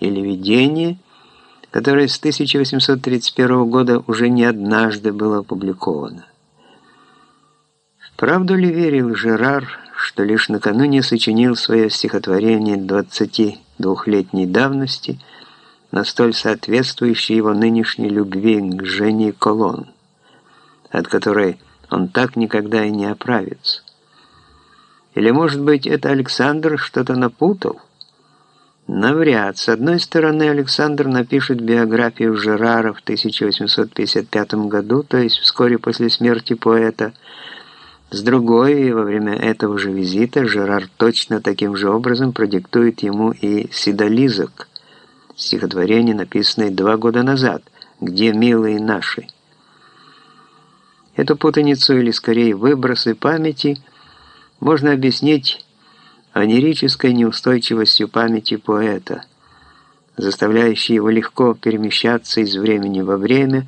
или видение, которое с 1831 года уже не однажды было опубликовано. Правду ли верил Жерар, что лишь накануне сочинил свое стихотворение 22-летней давности на столь соответствующей его нынешней любви к Жене Колон, от которой он так никогда и не оправится? Или, может быть, это Александр что-то напутал? Навряд. С одной стороны, Александр напишет биографию Жерара в 1855 году, то есть вскоре после смерти поэта. С другой, во время этого же визита Жерар точно таким же образом продиктует ему и «Сидолизок», стихотворение, написанное два года назад, «Где милые наши». Эту путаницу, или скорее выбросы памяти – можно объяснить анерической неустойчивостью памяти поэта, заставляющей его легко перемещаться из времени во время,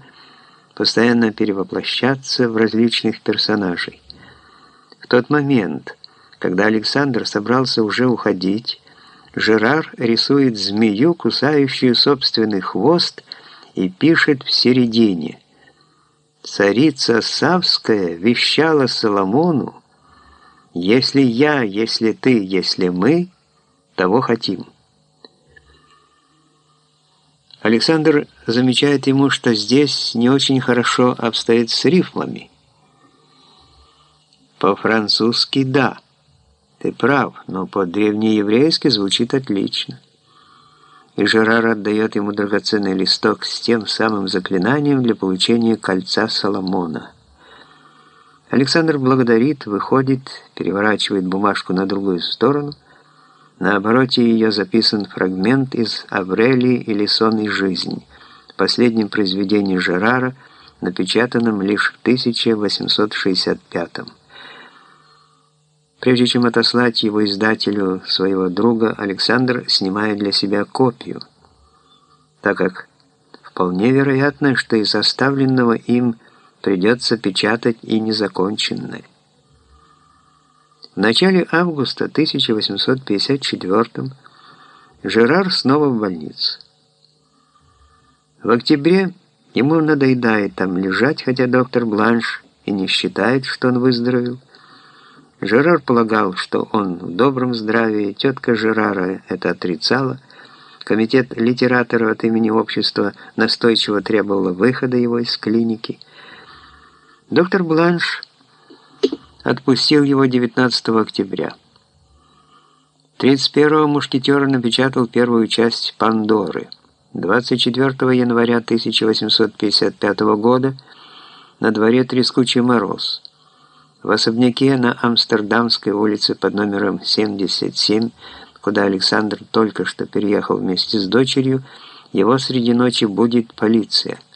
постоянно перевоплощаться в различных персонажей. В тот момент, когда Александр собрался уже уходить, Жерар рисует змею, кусающую собственный хвост, и пишет в середине. «Царица Савская вещала Соломону, если я, если ты, если мы, того хотим. Александр замечает ему, что здесь не очень хорошо обстоит с рифмами. По-французски «да». Ты прав, но по-древнееврейски звучит отлично. И Жерар отдает ему драгоценный листок с тем самым заклинанием для получения кольца Соломона – Александр благодарит, выходит, переворачивает бумажку на другую сторону. На обороте ее записан фрагмент из «Аврелии или сон и жизнь», последнем произведении Жерара, напечатанном лишь в 1865 -м. Прежде чем отослать его издателю своего друга, Александр снимает для себя копию, так как вполне вероятно, что из оставленного им придется печатать и незаконченное. В начале августа 1854 Жерар снова в больнице. В октябре ему надоедает там лежать, хотя доктор Бланш и не считает, что он выздоровел. Жерар полагал, что он в добром здравии, тетка Жерара это отрицала, комитет литераторов от имени общества настойчиво требовал выхода его из клиники – Доктор Бланш отпустил его 19 октября. 31-го мушкетер напечатал первую часть «Пандоры». 24 января 1855 года на дворе трескучий мороз. В особняке на Амстердамской улице под номером 77, куда Александр только что переехал вместе с дочерью, его среди ночи будет полиция –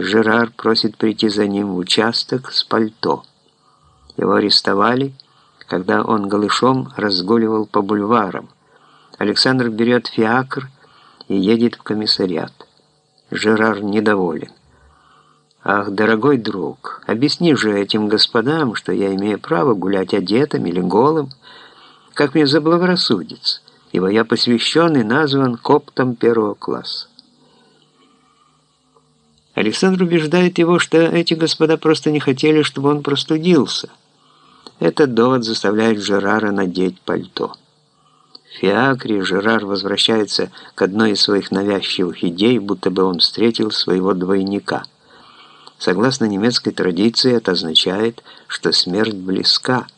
Жерар просит прийти за ним в участок с пальто. Его арестовали, когда он голышом разгуливал по бульварам. Александр берет фиакр и едет в комиссариат. Жерар недоволен. «Ах, дорогой друг, объясни же этим господам, что я имею право гулять одетым или голым, как мне заблагорассудится, ибо я посвящен и назван коптом первого класса». Александр убеждает его, что эти господа просто не хотели, чтобы он простудился. Этот довод заставляет Жерара надеть пальто. В Фиакре Жерар возвращается к одной из своих навязчивых идей, будто бы он встретил своего двойника. Согласно немецкой традиции, это означает, что смерть близка.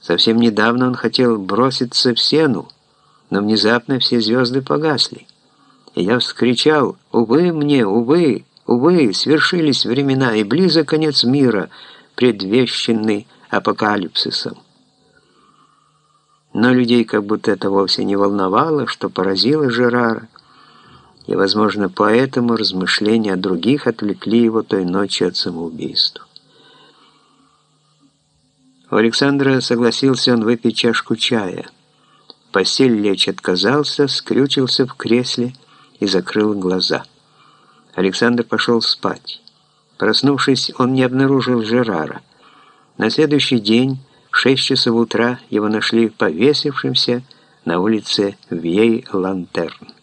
Совсем недавно он хотел броситься в сену, но внезапно все звезды погасли. Я вскричал «Увы мне, увы, увы, свершились времена, и близок конец мира, предвещенный апокалипсисом». Но людей как будто это вовсе не волновало, что поразило Жерара, и, возможно, поэтому размышления о других отвлекли его той ночью от самоубийства. У Александра согласился он выпить чашку чая. Постель лечь отказался, скрючился в кресле, и закрыл глаза. Александр пошел спать. Проснувшись, он не обнаружил Жерара. На следующий день, в 6 часов утра, его нашли повесившимся на улице Вьей-Лантерн.